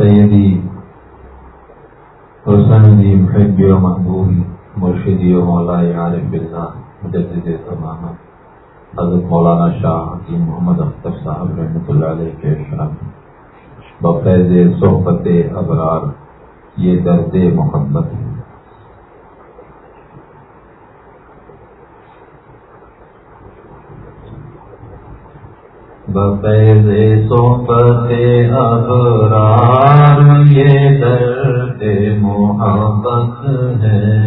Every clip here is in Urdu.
سیدی حسین محب و محبوبی مرشدی و مولا عالم باللہ مجدد زمانہ حضرت مولانا شاہ حکیم محمد اختر صاحب رحمۃ اللہ علیہ کے شاہ بفیض صحبت ابرار یہ درد محبت ہے بفیض صحبت ابرار یہ درد محبت ہے۔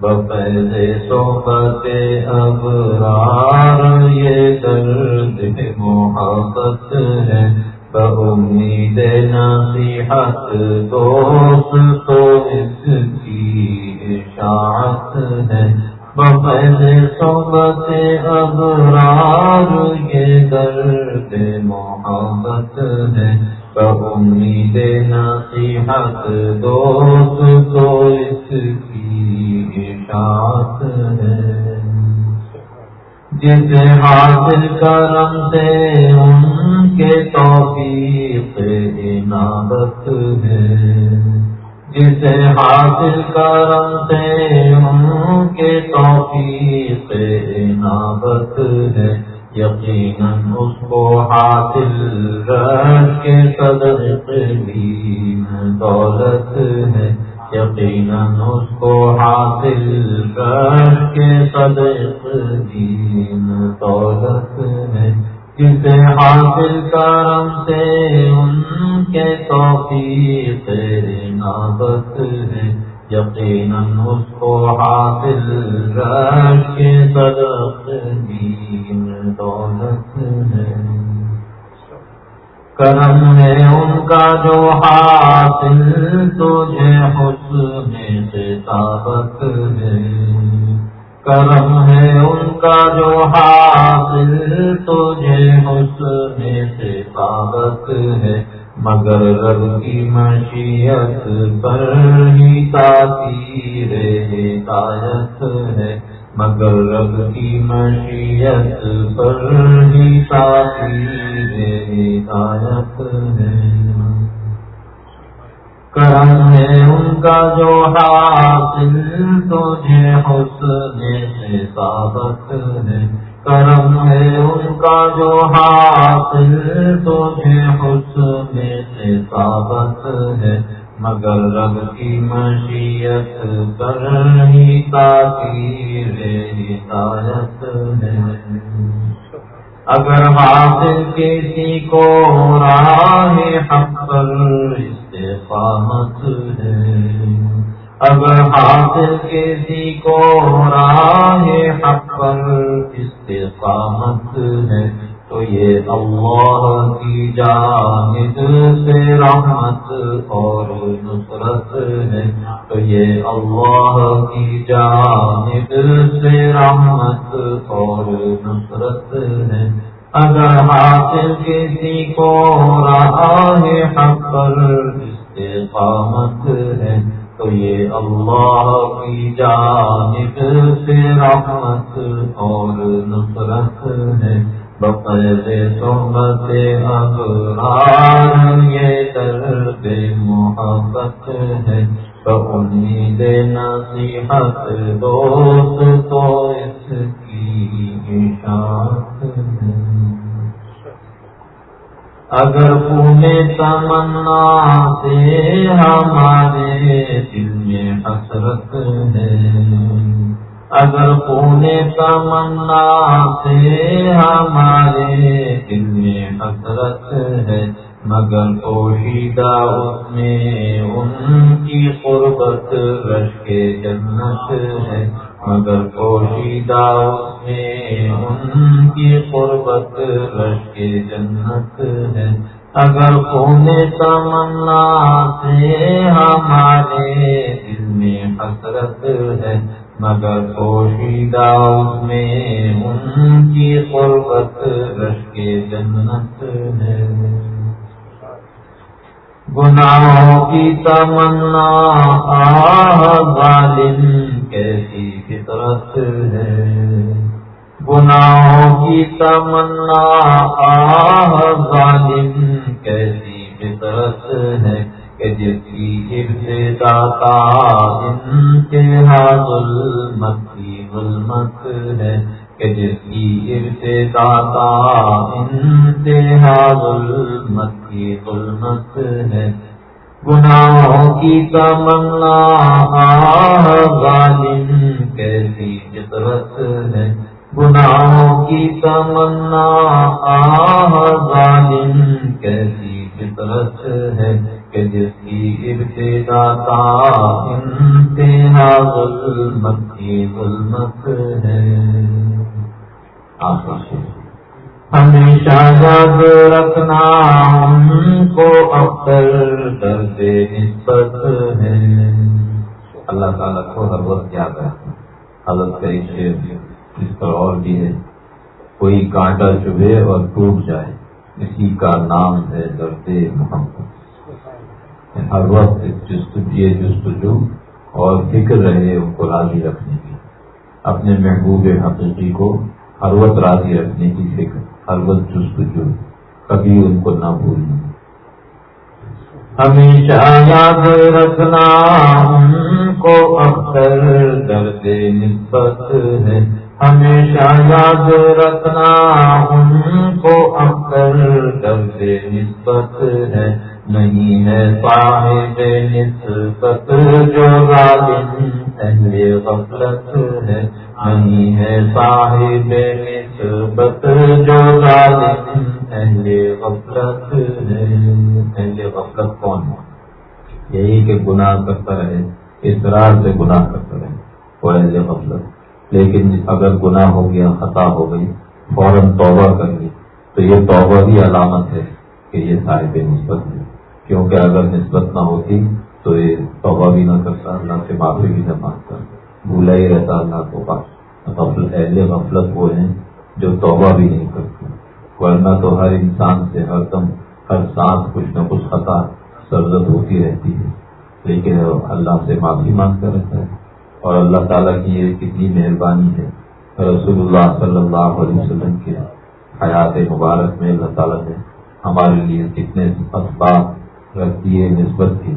بفیض صحبت ابرار یہ درد محبت ہے۔ بمید نصیحت دوست تو اس کی اشاعت ہے۔ بفیض صحبت ابرار، یہ درد محبت ہے۔ امید نصیحت دوست تو اس کی اشاعت ہے۔ جسے حاصل کرم سے ان کے توفیق عنابت ہے۔ جسے حاصل کرم سے ان کے توفیق عنابت ہے۔ یقیناً اس کو حاصل رش کے صدق بھی دولت ہے۔ یقیناً اس کو حاصل رش کے صدق دین دولت ہے حاصل کرم سے ان کے توفیق نابت ہے۔ یقیناً اس کو حاصل رش کے صدق دین دولت ہے۔ کرم ہے ان کا جو حاصل، تجھے حسن سے طاقت ہے۔ کرم ہے ان کا جو حاصل تجھے حسن سے طاقت ہے۔ مگر رب کی مشیت پر ہی تاثیر ہدایت ہے۔ مگر رب کی مشیت پر ہی تاثیر ہدایت ہے۔ کرم ہے ان کا جو حاصل تجھے حسن سے ثابت ہے کرم ہے ان کا جو حاصل تجھے حسن سے ثابت ہے مگر رب کی مشیت پر ہی تاثیر ہدایت ہے اگر حاصل کسی کو راہ حق پر استقامت ہے۔ اگر حاصل کسی کو راہ حق پر استقامت ہے۔ تو یہ اللہ کی جانب سے رحمت اور نصرت ہے۔ تو یہ اللہ کی جانب سے رحمت اور نصرت ہے۔ اگر حاصل کسی کو راہ حق پر استقامت ہے، تو یہ اللہ کی جانب سے رحمت اور نصرت ہے۔ بقید صحبت ابرار یہ درد محبت ہے۔ امید نصیحت دوست تو اس کی اشاعت ہے۔ اگر پونے تمنا سے ہمارے دل میں حسرت ہے۔ اگر پونے تمنا سے ہمارے دل میں حسرت ہے، مگر پوشیدہ اس میں ان کی قربت رش کے جنت ہے۔ مگر پوشیدہ اس میں ان کی قربت رش کے جنت ہے۔ اگر پونے تمنا سے ہمارے دل میں حسرت ہے، مگر پوشیدہ اس میں ان کی قربت رش کے جنت ہے۔ گناہوں کی تمنا، آہ، ظالم کیسی فطرت ہے؟ گناہوں کی تمنا، آہ ظالم، کیسی فطرت ہے کہ جس کی ابتدا کا انتہا ظلمت کی ظلمت ہے؟ کہ جس کی ابتدا کا انتہا ظلمت کی ظلمت ہے؟ گناہوں کی تمنا ظالم کیسی فطرت ہے؟ گناہوں کی تمنا ظالم کیسی فطرت ہے کہ جس کی ابتدا کا انتہا ظلمت کی ظلمت ہے؟ ہمیشہ یاد رکھنا ہم کو اکثر درد نسبت ہے۔ اللہ تعالیٰ کو ہر وقت یاد رکھنا۔ حضرت کا شیر اس پر اور بھی ہے کوئی کانٹا چبھے اور ٹوٹ جائے، اسی کا نام ہے درد محمد۔ ہر وقت جستجو جستجو اور فکر رہے ان کو راضی رکھنے کی۔ اپنے محبوب حقیقی کو ہر وقت راضی رکھنے کی فکر۔ ہر وقت جستجو کبھی ان کو نہ بھولنا۔ ہمیشہ یاد رکھنا ان کو اکثر درد نسبت ہے۔ ہمیشہ یاد رکھنا ان کو اکثر درد نسبت ہے۔ نہیں ہے صاحب نسبت جو ظالم اہل غفلت ہے۔ نہیں ہے صاحب نسبت جو ظالم اہل غفلت ہے۔ اہل غفلت کون ہے؟ یہی کہ گناہ کرتا رہے اصرار سے گناہ کرتا رہے وہ اہل غفلت۔ لیکن اگر گناہ ہو گیا، خطا ہو گئی، فوراً توبہ کر لی، تو یہ توبہ بھی علامت ہے کہ یہ صاحب نسبت ہے۔ کیونکہ اگر نسبت نہ ہوتی تو یہ توبہ بھی نہ کرتا، اللہ سے معافی بھی نہ مانگتا۔ بھولا ہی رہتا اللہ کو غفلت اہل غفلت وہ ہیں جو توبہ بھی نہیں کرتے۔ ورنہ تو ہر انسان سے ہر دم ہر سانس کچھ نہ کچھ خطا سرزد ہوتی رہتی ہے۔ لیکن اللہ سے معافی مانگتا رہتا ہے۔ اور اللہ تعالیٰ کی یہ کتنی مہربانی ہے۔ رسول اللہ صلی اللہ علیہ وسلم کے حیات مبارک میں اللہ تعالیٰ نے ہمارے لیے کتنے اسباب رکھ دیے، نسبت کی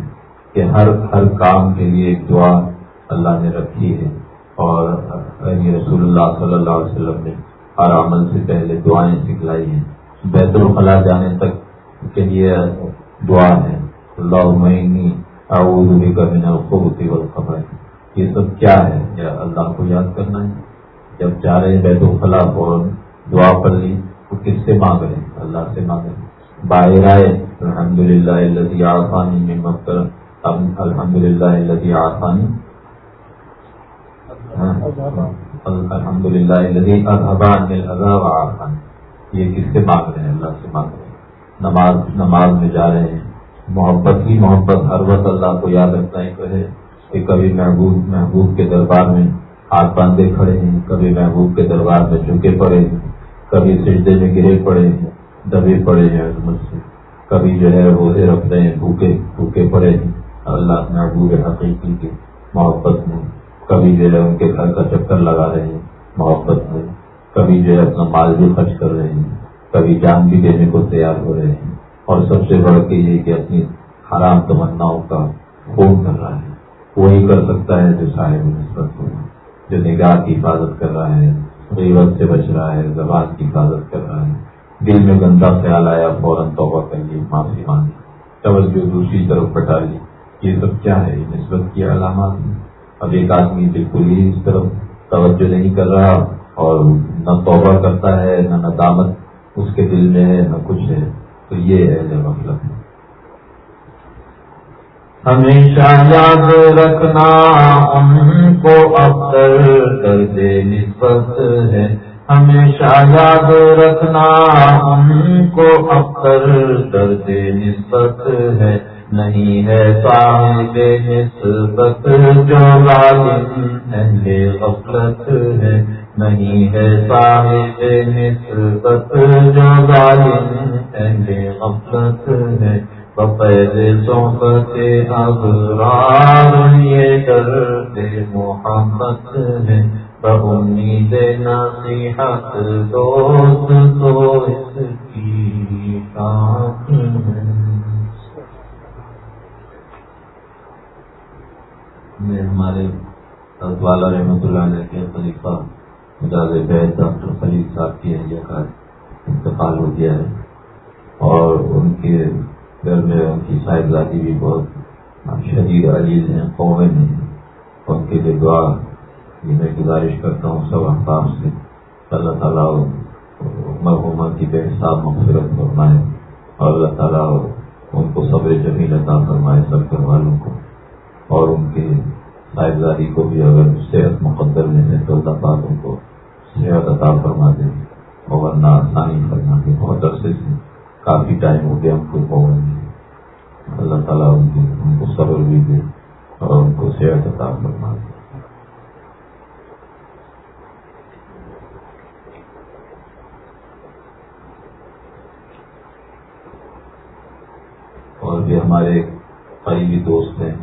کہ ہر ہر کام کے لیے ایک دعا اللہ نے رکھی ہے۔ اور یعنی رسول اللہ صلی اللہ علیہ وسلم نے ہر عمل سے پہلے دعائیں سکھلائی ہیں۔ بیت الخلاء جانے تک کے لیے دعا ہے اللہ اعوذ بک من الخبث والخبائث یہ سب کیا ہے؟ یا اللہ کو یاد کرنا ہے۔ جب جا رہے ہیں بیت الخلا فوراً دعا پڑھ لی، تو کس سے مانگ رہے اللہ سے مانگ رہے باہر آئے الحمد للہ اللہ آسانی میں مکر الحمد للہ اللہ آسانی الحمد للہ اللہ یہ کس سے مانگ رہے ہیں؟ اللہ سے مانگ رہے ہیں۔ نماز نماز میں جا رہے ہیں۔ محبت ہی محبت، ہر وقت اللہ کو یاد رکھنا ہی کرے کہ کبھی محبوب محبوب کے دربار میں ہاتھ باندھے کھڑے ہیں، کبھی محبوب کے دربار میں جھکے پڑے ہیں، کبھی سجدے میں گرے پڑے ہیں، دبے پڑے ہیں مجھ سے۔ کبھی جو ہے روزے رکھتے ہیں، بھوکے بھوکے پڑے ہیں۔ اللہ محبوب حقیقی کی محبت میں کبھی جو ہے ان کے گھر کا چکر لگا رہے ہیں محبت میں، کبھی جو ہے اپنا مال بھی خرچ کر رہے ہیں، کبھی جان بھی دینے کو تیار ہو رہے ہیں۔ اور سب سے بڑھ کے یہ کہ اپنی حرام تمناؤں کا خون کر رہا ہے۔ وہی کر سکتا ہے جو صاحب نسبت ہو جو نگاہ کی حفاظت کر رہا ہے، غیبت سے بچ رہا ہے زبان کی حفاظت کر رہا ہے۔ دل میں گندا خیال آیا، فوراً توبہ کر معافی مانگی۔ توجہ دوسری طرف پٹا لی یہ سب کیا ہے؟ نسبت کی علامات اب ایک آدمی بالکل ہی اس طرف توجہ نہیں کر رہا اور نہ توبہ کرتا ہے، نہ ندامت اس کے دل میں ہے، نہ کچھ ہے۔ تو یہ ہے مطلب ہمیشہ یاد رکھنا ان کو اکثر درد نسبت ہے۔ ہمیشہ یاد رکھنا ان کو اکثر درد نسبت ہے۔ نہیں ہے صاحب نسبت، جو غالب اہل غفلت ہے۔ نہیں ہے صاحب نسبت، جو غالب اہل غفلت ہے۔ بفید صحبت ابرار، یہ درد محمد ہے۔ بہمید نصیحت، دوست تو اس کی ساتھ ہے۔ میں ہمارے والا رحمۃ اللہ علیہ کے خلیفہ مجاز بیت ڈاکٹر خلیف صاحب کی اہلیہ کا انتقال ہو گیا ہے اور ان کے گھر میں ان کی صاحبزادی بھی بہت شدید عزیز ہیں قومیں ہیں۔ ان کے لیے دعا یہ میں گزارش کرتا ہوں سب احباب سے۔ اللہ تعالیٰ مرحوما کی بے حساب مغفرت فرمائے اور اللہ تعالیٰ ان کو صبر جمیل عطا فرمائے سب گھر والوں کو۔ اور ان کے صاحبزادی کو بھی اگر صحت مقدر میں ہے تو اللہ پاک ان کو صحت عطا فرما دیں اور ورنہ آسانی فرما دیں بہت عرصے سے کافی ٹائم ہو گیا ان کو پون اللہ تعالیٰ ان کی ان کو صبر بھی دے اور ان کو صحت عطا فرما دے اور بھی ہمارے قریبی دوست ہیں۔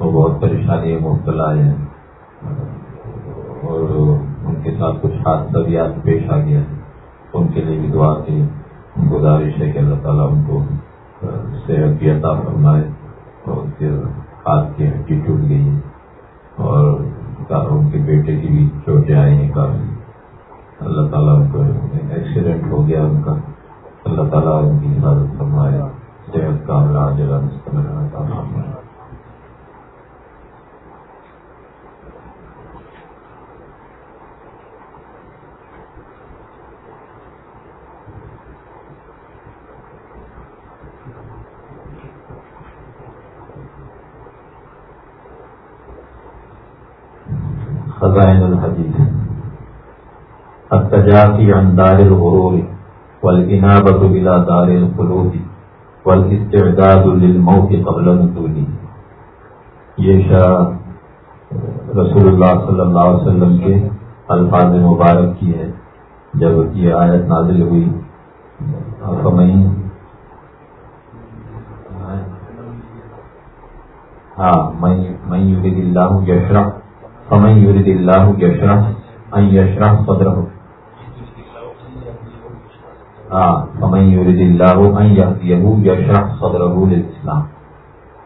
وہ بہت پریشانی مبتلا ہیں اور ان کے ساتھ کچھ حادثہ بھی آج پیش آ گیا ہے۔ ان کے لیے بھی دعا کی۔ گزارش ہے کہ اللہ تعالیٰ ان کو صحت بھی عطا فرمائے اور ان کے ہاتھ کی ہڈی ٹوٹ گئی ہے۔ اور ان کے بیٹے کی بھی چوٹیں آئی ہیں کافی۔ اللہ تعالیٰ ان کو ایکسیڈنٹ ہو گیا ان کا۔ اللہ تعالیٰ ان کی حفاظت فرمائے۔ صحت کا علاج فرمائے۔ خزائن الحدیث التجافی عن دار الغرور والانابت الى دار الخلود والاستعداد للموت قبل نزولی یہ شرح رسول اللہ صلی اللہ علیہ وسلم کے الفاظ مبارک کی ہے۔ جب یہ آیت نازل ہوئی فمئی ہاں میں اللہ یشرح فمن يرد الله يشرح ان يشرح صدره. ہاں فمن يرد الله ان يهديه يشرح صدره للاسلام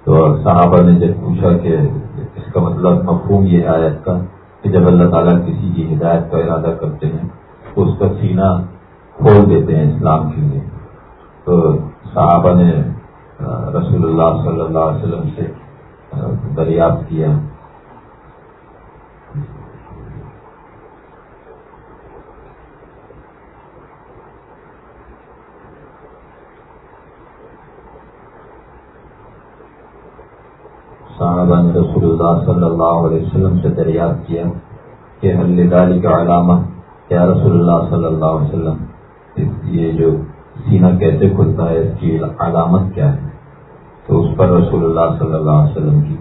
تو صحابہ نے جب پوچھا کہ اس کا مطلب مفہوم یہ آیت کا کہ جب اللہ تعالیٰ کسی کی ہدایت کا ارادہ کرتے ہیں، تو اس کا سینہ کھول دیتے ہیں اسلام کے لیے. تو صحابہ نے رسول اللہ صلی اللہ علیہ وسلم سے دریافت کیا۔ صحابہ نے رسول اللہ صلی اللہ علیہ وسلم سے دریافت کیا کہ دالی کا علامہ کیا رسول اللہ صلی اللہ علیہ وسلم یہ جو سینہ کیسے کھلتا ہے، اس کی علامت کیا ہے؟ تو اس پر رسول اللہ صلی اللہ علیہ وسلم کی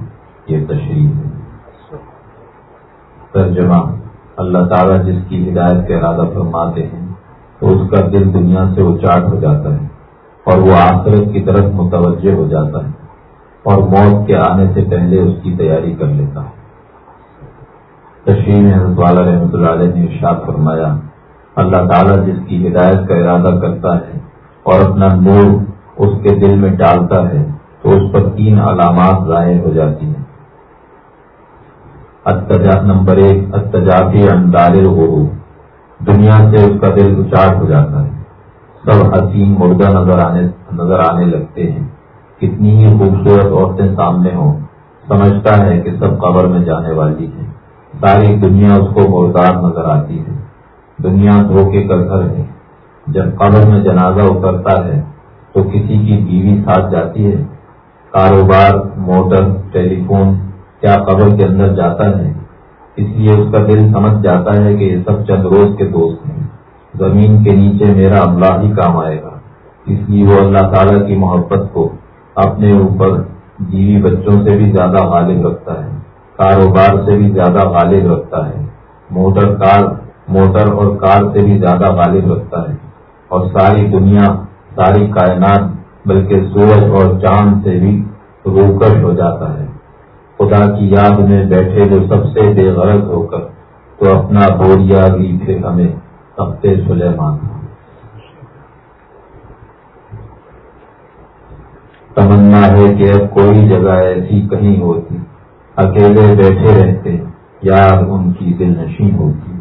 یہ تشریح ہے۔ ترجمہ، اللہ تعالیٰ جس کی ہدایت کا ارادہ فرماتے ہیں، تو اس کا دل دنیا سے اچاٹ ہو جاتا ہے اور وہ آخرت کی طرف متوجہ ہو جاتا ہے۔ اور موت کے آنے سے پہلے اس کی تیاری کر لیتا۔ ہوں تشریح حضرت والا رحمۃ اللہ علیہ نے ارشاد فرمایا، اللہ تعالیٰ جس کی ہدایت کا ارادہ کرتا ہے اور اپنا نور اس کے دل میں ڈالتا ہے، تو اس پر تین علامات ظاہر ہو جاتی ہیں۔ نمبر ایک اتجافی اندار ہو دنیا سے اس کا دل اچاٹ ہو جاتا ہے۔ سب حسین مردہ نظر آنے نظر آنے لگتے ہیں۔ کتنی ہی خوبصورت عورتیں سامنے ہوں، سمجھتا ہے کہ سب قبر میں جانے والی ہے ساری دنیا اس کو مردار نظر آتی ہے۔ دنیا دھوکے کا گھر ہے۔ جب قبر میں جنازہ اترتا ہے، تو کسی کی بیوی ساتھ جاتی ہے۔ کاروبار، موٹر ٹیلی فون کیا قبر کے اندر جاتا ہے؟ اس لیے اس کا دل سمجھ جاتا ہے کہ یہ سب چند روز کے دوست ہیں۔ زمین کے نیچے میرا اللہ ہی کام آئے گا۔ اس لیے وہ اللہ تعالیٰ کی محبت کو اپنے اوپر بیوی بچوں سے بھی زیادہ غالب رکھتا ہے، کاروبار سے بھی زیادہ غالب رکھتا ہے، موٹر کار، موٹر اور کار سے بھی زیادہ غالب رکھتا ہے۔ اور ساری دنیا، ساری کائنات بلکہ سورج اور چاند سے بھی روکش ہو جاتا ہے۔ خدا کی یاد میں بیٹھے جو سب سے بے غرض ہو کر، تو اپنا بوریا بھی پھر ہمیں ہفتے سلیمان۔ تمنا ہے کہ اب کوئی جگہ ایسی کہیں ہوتی۔ اکیلے بیٹھے رہتے، یاد ان کی دل نشین ہوتی۔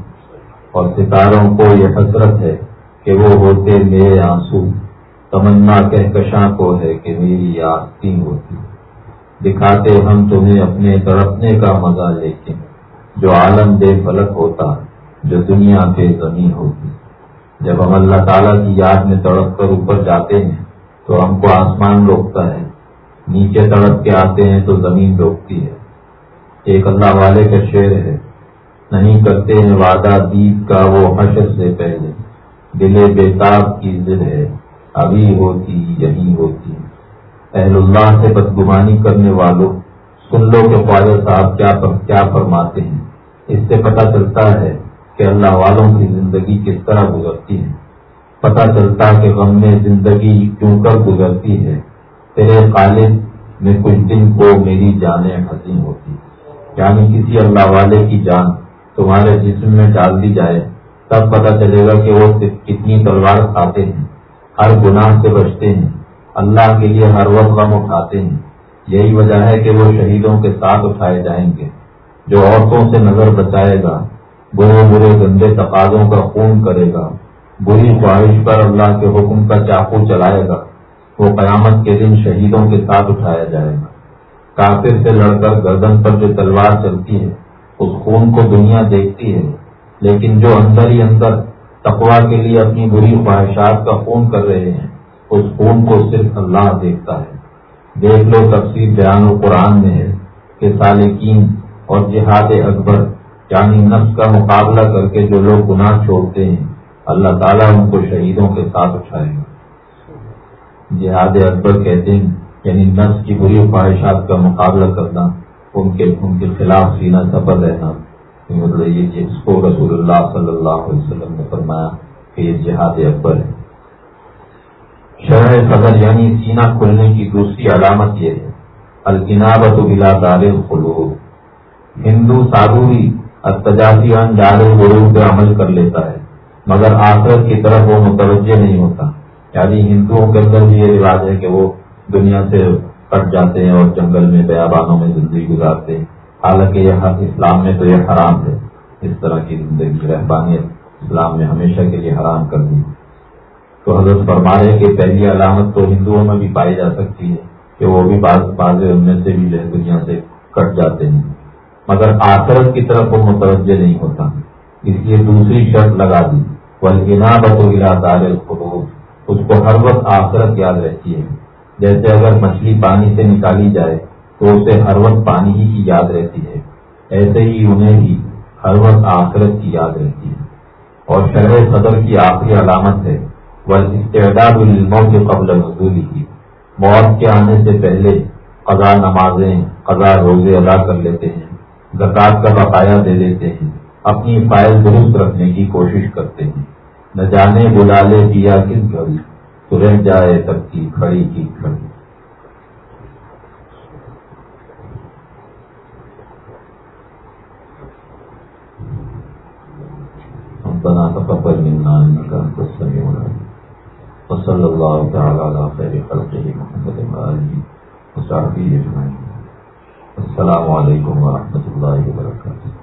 اور ستاروں کو یہ حسرت ہے کہ وہ ہوتے میرے آنسو۔ تمنا کہکشاں کو ہے کہ میری یاد ہوتی۔ دکھاتے ہم تمہیں اپنے تڑپنے کا مزہ، لیکن جو عالم بے فلک ہوتا، جو دنیا پہ زمین ہوتی۔ جب ہم اللہ تعالیٰ کی یاد میں تڑپ کر اوپر جاتے ہیں تو ہم کو آسمان روکتا ہے۔ نیچے تڑپ کے آتے ہیں تو زمین روکتی ہے۔ ایک اللہ والے کا شعر ہے۔ نہیں کرتے ہیں وعدہ دید کا وہ حشر سے پہلے۔ دل بےتاب کی ضد ہے۔ ابھی ہوتی، یہی ہوتی۔ اہل اللہ سے بدگمانی کرنے والوں، سن لو کہ خواجہ صاحب کیا فرماتے ہیں۔ اس سے پتہ چلتا ہے کہ اللہ والوں کی زندگی کس طرح گزرتی ہے۔ پتہ چلتا کہ غم میں زندگی کیوں کر گزرتی ہے۔ تیرے خالد میں کچھ دن کو میری جانیں حسین ہوتی۔ یعنی کسی اللہ والے کی جان تمہارے جسم میں ڈال دی جائے، تب پتہ چلے گا کہ وہ کتنی تلوار کھاتے ہیں، ہر گناہ سے بچتے ہیں، اللہ کے لیے ہر وقت غم اٹھاتے ہیں۔ یہی وجہ ہے کہ وہ شہیدوں کے ساتھ اٹھائے جائیں گے۔ جو عورتوں سے نظر بچائے گا برے برے گندے تقاضوں کا خون کرے گا۔ بری خواہش پر اللہ کے حکم کا چاقو چلائے گا، وہ قیامت کے دن شہیدوں کے ساتھ اٹھایا جائے گا۔ کافر سے لڑ کر گردن پر جو تلوار چلتی ہے، اس خون کو دنیا دیکھتی ہے۔ لیکن جو اندر ہی اندر تقوا کے لیے اپنی بری خواہشات کا خون کر رہے ہیں، اس خون کو صرف اللہ دیکھتا ہے۔ دیکھ لو تفصیل بیان و قرآن میں ہے کہ سالکین اور جہاد اکبر یعنی نفس کا مقابلہ کر کے جو لوگ گناہ چھوڑتے ہیں اللہ تعالیٰ ان کو شہیدوں کے ساتھ اٹھائے گا۔ جہاد اکبر کہتے ہیں یعنی نفس کی بری خواہشات کا مقابلہ کرنا، ان کے ان کے خلاف سینہ سفر رہنا۔ مطلب یہ جس کو رسول اللہ صلی اللہ علیہ وسلم نے فرمایا کہ یہ جہاد اکبر ہے۔ شرح صدر یعنی سینہ کھلنے کی دوسری علامت یہ ہے الکنابت بلا دار الخلوب ہندو سادھو ہی اتجاسی جال غروب پہ عمل کر لیتا ہے۔ مگر آخرت کی طرف وہ متوجہ نہیں ہوتا۔ یعنی ہندوؤں کے اندر بھی یہ رواج ہے کہ وہ دنیا سے کٹ جاتے ہیں اور جنگل میں، بیابانوں میں زندگی گزارتے ہیں۔ حالانکہ یہ اسلام میں تو یہ حرام ہے۔ اس طرح کی زندگی، رہبانیت اسلام میں ہمیشہ کے لیے حرام کر دی تو حضرت فرمانے کی پہلی علامت تو ہندوؤں میں بھی پائی جا سکتی ہے کہ وہ بھی بعض بعض ان میں سے بھی دنیا سے کٹ جاتے ہیں۔ مگر آخرت کی طرف وہ متوجہ نہیں ہوتا۔ اس لیے دوسری شرط لگا دی۔ اس کو ہر وقت آخرت یاد رہتی ہے جیسے اگر مچھلی پانی سے نکالی جائے، تو اسے ہر وقت پانی ہی کی یاد رہتی ہے۔ ایسے ہی انہیں بھی ہر وقت آخرت کی یاد رہتی ہے۔ اور شہر صدر کی آخری علامت ہے وہ استعداد علموں کے قبل مزدوری کی موت کے آنے سے پہلے قضا نمازیں، قضا روزے ادا کر لیتے ہیں زکات کا بقایا دے دیتے ہیں، اپنی فائل درست رکھنے کی کوشش کرتے ہیں۔ نہ جانے بلا لے دیا کس گھڑی، تو رہ جائے تب کی کھڑی کی کھڑی۔ بنا تقبل منا انك انت السميع العليم وصلى الله تعالى على خير خلقه محمد وآله وصحبه أجمعين السلام علیکم ورحمۃ اللہ وبرکاتہ۔